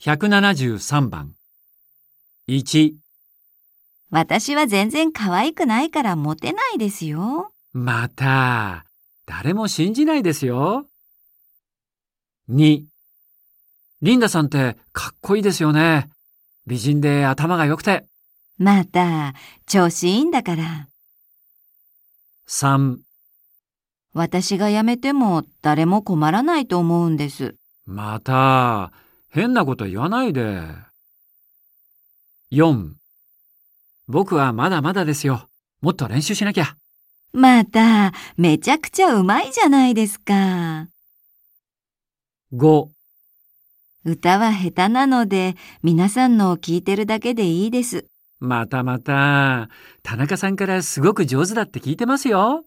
173番。1、私は全然可愛くないからモテないですよ。また、誰も信じないですよ。2、リンダさんってかっこいいですよね。美人で頭が良くて。また、調子いいんだから。3、私が辞めても誰も困らないと思うんです。また、変なこと言わないで。4、僕はまだまだですよ。もっと練習しなきゃ。また、めちゃくちゃうまいじゃないですか。5、歌は下手なので、皆さんのを聞いてるだけでいいです。またまた、田中さんからすごく上手だって聞いてますよ。